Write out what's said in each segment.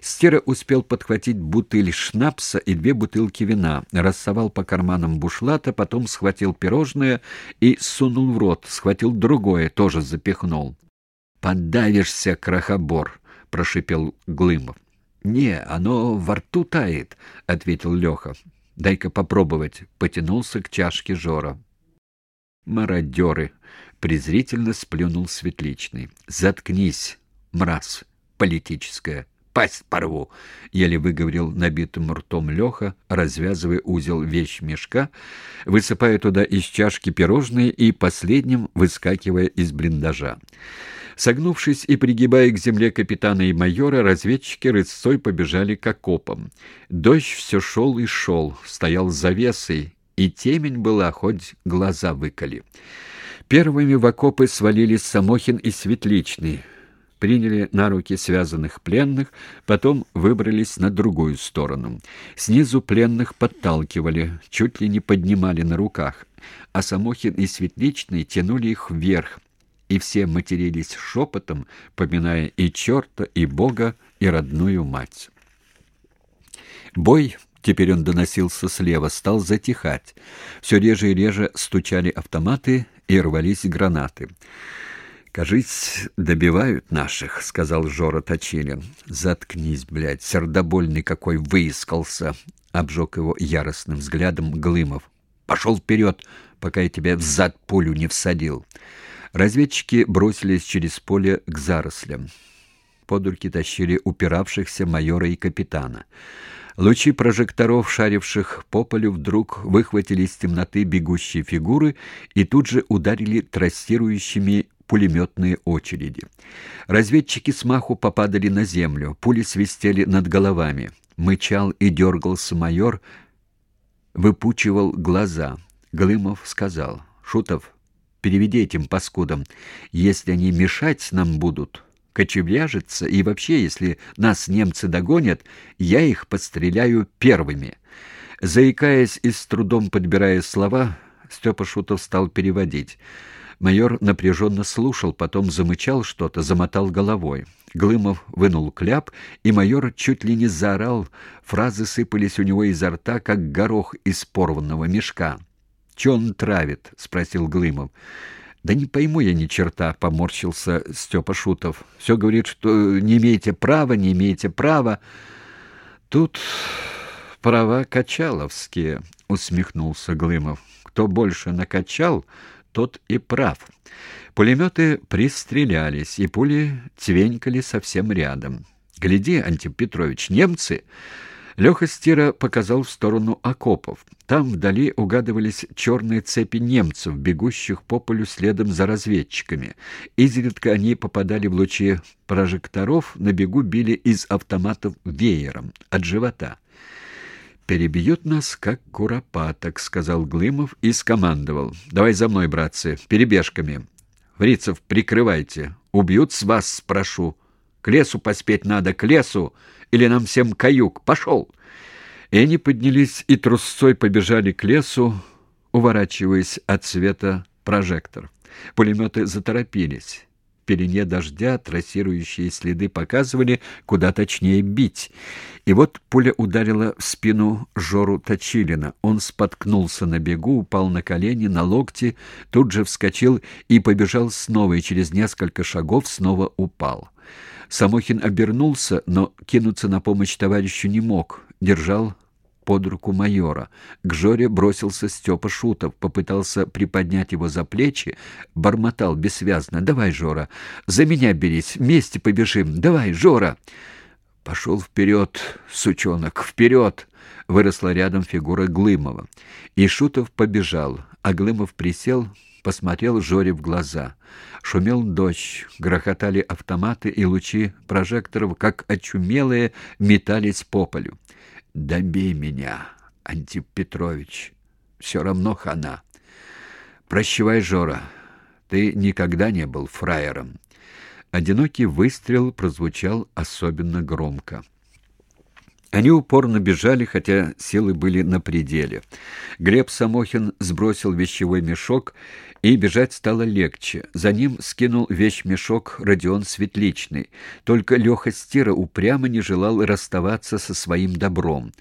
Стера успел подхватить бутыль шнапса и две бутылки вина, рассовал по карманам бушлата, потом схватил пирожное и сунул в рот, схватил другое, тоже запихнул. «Подавишься, крохобор!» — прошипел Глымов. «Не, оно во рту тает», — ответил Леха. «Дай-ка попробовать», — потянулся к чашке Жора. «Мародеры!» — презрительно сплюнул Светличный. «Заткнись, мразь политическая!» Пасть порву!» — еле выговорил набитым ртом Леха, развязывая узел вещмешка, высыпая туда из чашки пирожные и последним выскакивая из блиндажа. Согнувшись и пригибая к земле капитана и майора, разведчики рысцой побежали к окопам. Дождь все шел и шел, стоял завесой, и темень была, хоть глаза выколи. Первыми в окопы свалились Самохин и Светличный приняли на руки связанных пленных, потом выбрались на другую сторону. Снизу пленных подталкивали, чуть ли не поднимали на руках, а Самохин и Светличный тянули их вверх, и все матерились шепотом, поминая и черта, и Бога, и родную мать. Бой, теперь он доносился слева, стал затихать. Все реже и реже стучали автоматы и рвались гранаты. «Кажись, добивают наших», — сказал Жора Точилин. «Заткнись, блядь, сердобольный какой выискался!» — обжег его яростным взглядом Глымов. «Пошел вперед, пока я тебя в зад пулю не всадил!» Разведчики бросились через поле к зарослям. Под тащили упиравшихся майора и капитана. Лучи прожекторов, шаривших по полю, вдруг выхватили из темноты бегущие фигуры и тут же ударили трассирующими пулеметные очереди. Разведчики смаху попадали на землю, пули свистели над головами. Мычал и дергался майор, выпучивал глаза. Глымов сказал, «Шутов, переведи этим паскудам. Если они мешать нам будут, кочевряжиться, и вообще, если нас немцы догонят, я их подстреляю первыми». Заикаясь и с трудом подбирая слова, Степа Шутов стал переводить. Майор напряженно слушал, потом замычал что-то, замотал головой. Глымов вынул кляп, и майор чуть ли не заорал. Фразы сыпались у него изо рта, как горох из порванного мешка. «Че он травит?» — спросил Глымов. «Да не пойму я ни черта», — поморщился Степа Шутов. «Все говорит, что не имеете права, не имеете права». «Тут права качаловские», — усмехнулся Глымов. «Кто больше накачал, тот и прав. Пулеметы пристрелялись, и пули цвенькали совсем рядом. «Гляди, Антип Петрович, немцы!» Леха Стира показал в сторону окопов. Там вдали угадывались черные цепи немцев, бегущих по полю следом за разведчиками. Изредка они попадали в лучи прожекторов, на бегу били из автоматов веером, от живота перебьют нас, как куропаток», — сказал Глымов и скомандовал. «Давай за мной, братцы, перебежками. Фрицев, прикрывайте. Убьют с вас, спрошу. К лесу поспеть надо, к лесу, или нам всем каюк. Пошел!» И они поднялись и трусцой побежали к лесу, уворачиваясь от света прожекторов. Пулеметы заторопились пелене дождя трассирующие следы показывали, куда точнее бить. И вот пуля ударила в спину Жору Точилина. Он споткнулся на бегу, упал на колени, на локти, тут же вскочил и побежал снова, и через несколько шагов снова упал. Самохин обернулся, но кинуться на помощь товарищу не мог, держал под руку майора. К Жоре бросился Степа Шутов, попытался приподнять его за плечи, бормотал бессвязно. «Давай, Жора, за меня берись, вместе побежим. Давай, Жора!» «Пошел вперед, сучонок, вперед!» Выросла рядом фигура Глымова. И Шутов побежал, а Глымов присел, посмотрел Жоре в глаза. Шумел дождь, грохотали автоматы, и лучи прожекторов, как очумелые, метались по полю. Добей меня, Антип Петрович. Все равно хана. Прощавай, Жора. Ты никогда не был фраером. Одинокий выстрел прозвучал особенно громко. Они упорно бежали, хотя силы были на пределе. Глеб Самохин сбросил вещевой мешок, и бежать стало легче. За ним скинул вещмешок Родион Светличный. Только Леха Стира упрямо не желал расставаться со своим добром.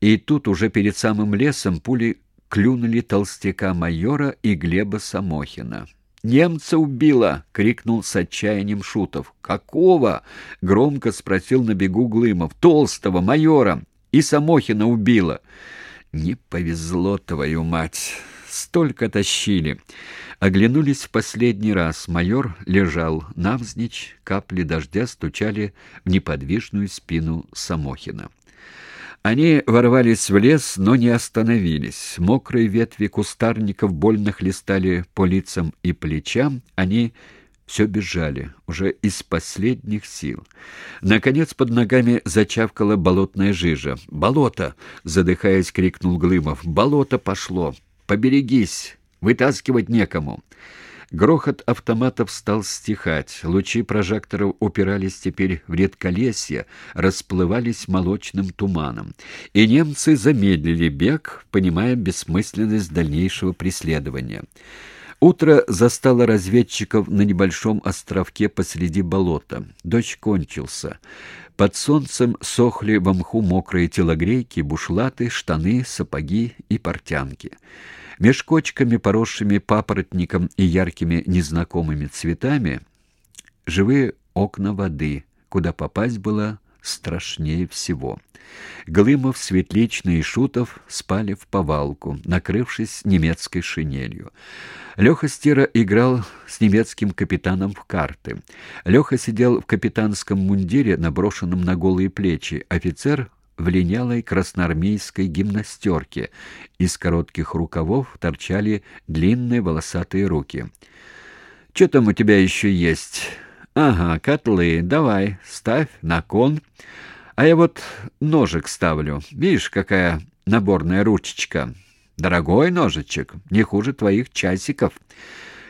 И тут уже перед самым лесом пули клюнули толстяка майора и Глеба Самохина. «Немца убило!» — крикнул с отчаянием Шутов. «Какого?» — громко спросил на бегу Глымов. «Толстого, майора! И Самохина убило!» «Не повезло, твою мать! Столько тащили!» Оглянулись в последний раз. Майор лежал навзничь, капли дождя стучали в неподвижную спину Самохина. Они ворвались в лес, но не остановились. Мокрые ветви кустарников больно хлестали по лицам и плечам. Они все бежали, уже из последних сил. Наконец под ногами зачавкала болотная жижа. «Болото!» — задыхаясь, крикнул Глымов. «Болото пошло! Поберегись! Вытаскивать некому!» Грохот автоматов стал стихать, лучи прожекторов упирались теперь в редколесье, расплывались молочным туманом. И немцы замедлили бег, понимая бессмысленность дальнейшего преследования. Утро застало разведчиков на небольшом островке посреди болота. Дождь кончился. Под солнцем сохли в мху мокрые телогрейки, бушлаты, штаны, сапоги и портянки. Меж кочками, поросшими папоротником и яркими незнакомыми цветами, живые окна воды, куда попасть было страшнее всего. Глымов, Светличный и Шутов спали в повалку, накрывшись немецкой шинелью. Леха Стира играл с немецким капитаном в карты. Леха сидел в капитанском мундире, наброшенном на голые плечи. Офицер в линялой красноармейской гимнастерке. Из коротких рукавов торчали длинные волосатые руки. «Что там у тебя еще есть?» «Ага, котлы. Давай, ставь на кон. А я вот ножик ставлю. Видишь, какая наборная ручечка. Дорогой ножичек, не хуже твоих часиков».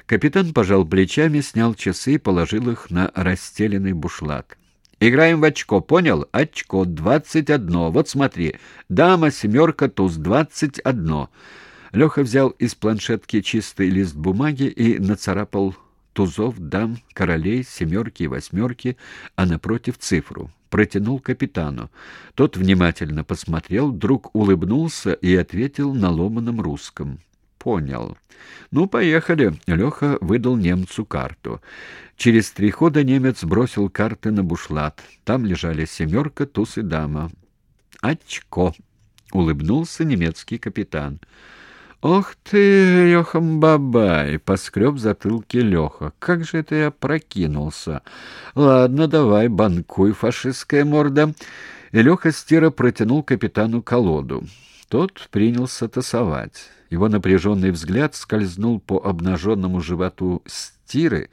Капитан пожал плечами, снял часы и положил их на расстеленный бушлат. Играем в очко, понял? Очко, двадцать одно. Вот смотри. Дама, семерка, туз, двадцать одно. Леха взял из планшетки чистый лист бумаги и нацарапал тузов, дам, королей, семерки и восьмерки, а напротив цифру. Протянул капитану. Тот внимательно посмотрел, вдруг улыбнулся и ответил на ломаном русском. Понял. Ну, поехали. Леха выдал немцу карту. Через три хода немец бросил карты на бушлат. Там лежали семерка, туз и дама. Очко. Улыбнулся немецкий капитан. «Ох ты, Лехам-бабай!» — поскреб затылки Леха. «Как же это я прокинулся! Ладно, давай, банкуй, фашистская морда!» И Леха Стира протянул капитану колоду. Тот принялся тасовать. Его напряженный взгляд скользнул по обнаженному животу стиры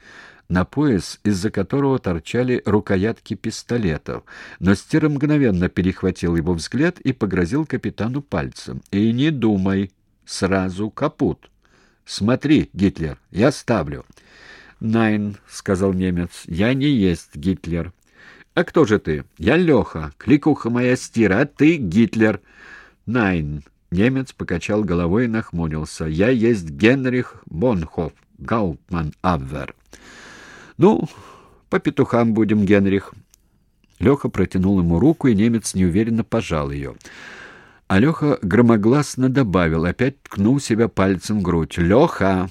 на пояс, из-за которого торчали рукоятки пистолетов. Но стира мгновенно перехватил его взгляд и погрозил капитану пальцем. «И не думай, сразу капут. Смотри, Гитлер, я ставлю». «Nein», — сказал немец, — «я не есть Гитлер». «А кто же ты?» «Я Леха, кликуха моя стира, а ты Гитлер». «Nein». Немец покачал головой и нахмурился. «Я есть Генрих Бонхоф, Гауптман Абвер». «Ну, по петухам будем, Генрих». Леха протянул ему руку, и немец неуверенно пожал ее. А Леха громогласно добавил, опять ткнул себя пальцем в грудь. «Леха!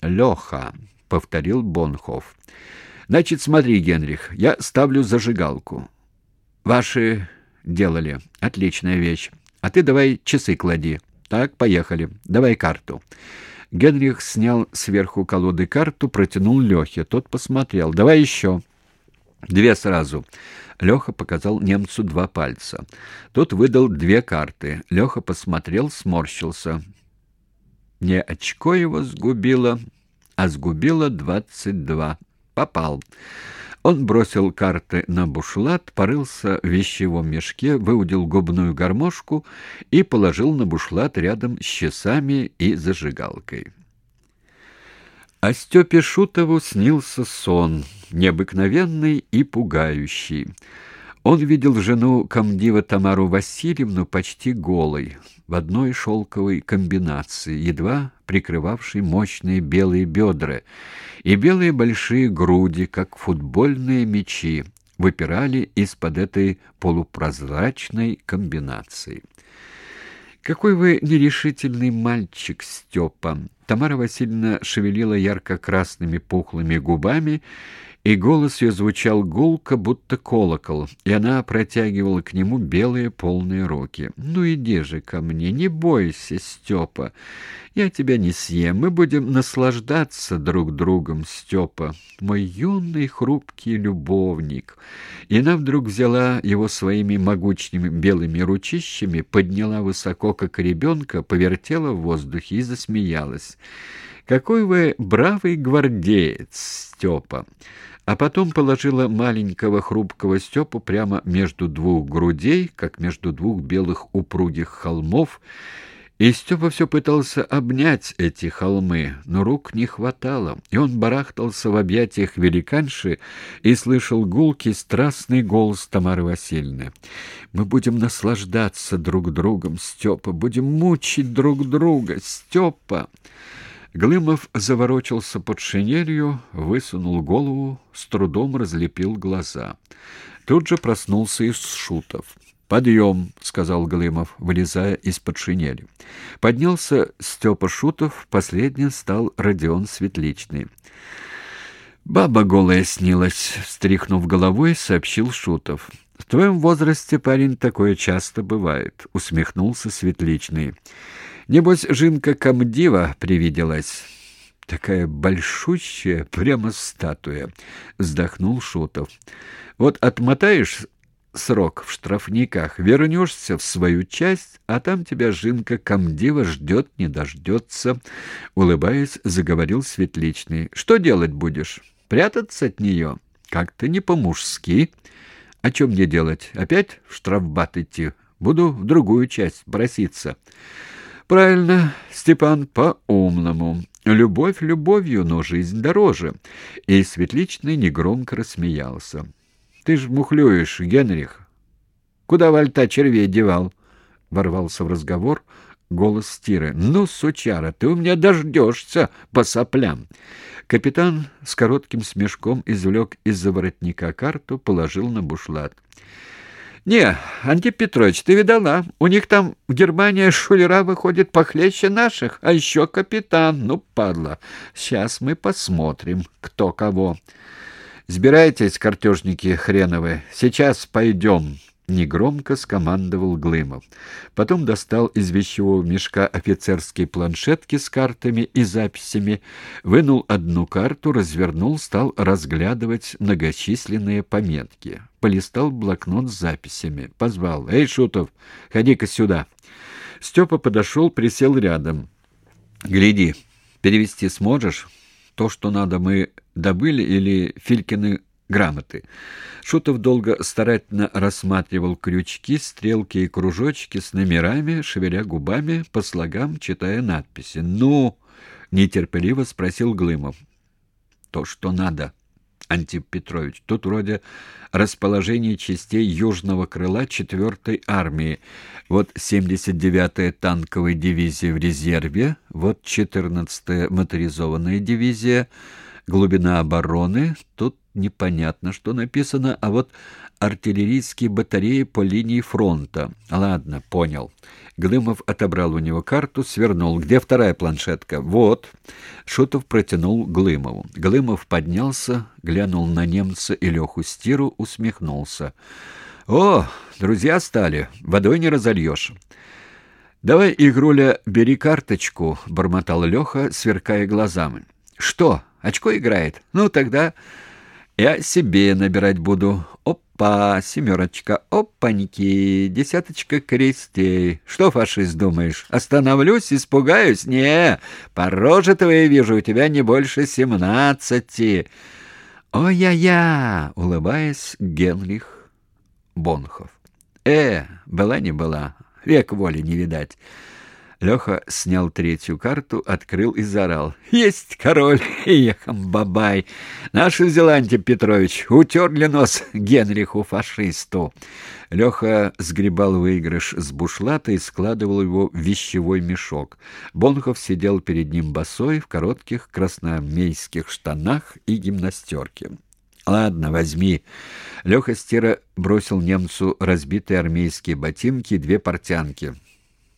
Леха!» — повторил Бонхоф. «Значит, смотри, Генрих, я ставлю зажигалку. Ваши делали. Отличная вещь. А ты давай часы клади. Так, поехали. Давай карту. Генрих снял сверху колоды карту, протянул Лехе. Тот посмотрел. Давай еще. Две сразу. Леха показал немцу два пальца. Тот выдал две карты. Леха посмотрел, сморщился. Не очко его сгубило, а сгубило двадцать два. Попал. Он бросил карты на бушлат, порылся в вещевом мешке, выудил губную гармошку и положил на бушлат рядом с часами и зажигалкой. А Степе Шутову снился сон, необыкновенный и пугающий. Он видел жену комдива Тамару Васильевну почти голой, в одной шелковой комбинации, едва прикрывавшей мощные белые бедра, и белые большие груди, как футбольные мячи, выпирали из-под этой полупрозрачной комбинации. «Какой вы нерешительный мальчик, Степа!» Тамара Васильевна шевелила ярко-красными пухлыми губами и голос ее звучал гулко, будто колокол, и она протягивала к нему белые полные руки. «Ну иди же ко мне, не бойся, Степа, я тебя не съем, мы будем наслаждаться друг другом, Степа, мой юный хрупкий любовник». И она вдруг взяла его своими могучими белыми ручищами, подняла высоко, как ребенка, повертела в воздухе и засмеялась. «Какой вы бравый гвардеец, Степа!» А потом положила маленького хрупкого Степу прямо между двух грудей, как между двух белых упругих холмов, и Степа все пытался обнять эти холмы, но рук не хватало, и он барахтался в объятиях великанши и слышал гулкий страстный голос Тамары Васильевны. «Мы будем наслаждаться друг другом, Степа, будем мучить друг друга, Степа!» Глымов заворочился под шинелью, высунул голову, с трудом разлепил глаза. Тут же проснулся из шутов. «Подъем!» — сказал Глымов, вылезая из-под шинели. Поднялся Степа Шутов, последним стал Родион Светличный. «Баба голая снилась», — встряхнув головой, сообщил Шутов. «В твоем возрасте, парень, такое часто бывает», — усмехнулся Светличный. Небось, Жинка Камдива привиделась. Такая большущая, прямо статуя, вздохнул Шутов. Вот отмотаешь срок в штрафниках, вернешься в свою часть, а там тебя Жинка Камдива ждет, не дождется. Улыбаясь, заговорил Светличный. Что делать будешь? Прятаться от нее? Как-то не по-мужски. О чем мне делать? Опять в штрафбат идти? Буду в другую часть проситься. Правильно, Степан, по-умному. Любовь любовью, но жизнь дороже. И Светличный негромко рассмеялся. Ты ж мухлюешь, Генрих. Куда вальта червей девал? Ворвался в разговор голос Стиры. «Ну, сучара, ты у меня дождешься по соплям!» Капитан с коротким смешком извлек из-за воротника карту, положил на бушлат. «Не, Антип Петрович, ты видала? У них там в Германии шулера выходит похлеще наших, а еще капитан. Ну, падла. Сейчас мы посмотрим, кто кого. Сбирайтесь, картежники хреновы, сейчас пойдем». Негромко скомандовал Глымов. Потом достал из вещевого мешка офицерские планшетки с картами и записями, вынул одну карту, развернул, стал разглядывать многочисленные пометки. Полистал блокнот с записями. Позвал. «Эй, Шутов, ходи-ка сюда!» Степа подошел, присел рядом. «Гляди, перевести сможешь? То, что надо, мы добыли или Филькины грамоты. Шутов долго старательно рассматривал крючки, стрелки и кружочки с номерами, шевеля губами, по слогам читая надписи. «Ну?» — нетерпеливо спросил Глымов. «То, что надо». Антип Петрович. Тут вроде расположение частей южного крыла 4-й армии. Вот 79-я танковая дивизия в резерве, вот 14-я моторизованная дивизия, глубина обороны, тут непонятно, что написано, а вот артиллерийские батареи по линии фронта. Ладно, понял. Глымов отобрал у него карту, свернул. Где вторая планшетка? Вот. Шутов протянул Глымову. Глымов поднялся, глянул на немца и Леху Стиру, усмехнулся. О, друзья стали, водой не разольешь. Давай, игруля, бери карточку, бормотал Леха, сверкая глазами. Что? Очко играет? Ну тогда я себе набирать буду. Опа, семерочка, опаньки, десяточка крестей. Что, фашист, думаешь, остановлюсь, испугаюсь? Не, по роже твоей вижу, у тебя не больше семнадцати. Ой-я-я, улыбаясь, Генрих Бонхов. Э, была не была, век воли не видать. Леха снял третью карту, открыл и заорал. «Есть король! Ехам, бабай! Наша Зеландия Петрович утерли нос Генриху-фашисту!» Леха сгребал выигрыш с бушлата и складывал его в вещевой мешок. Бонхов сидел перед ним босой в коротких красноармейских штанах и гимнастерке. «Ладно, возьми». Леха Стира бросил немцу разбитые армейские ботинки и две портянки.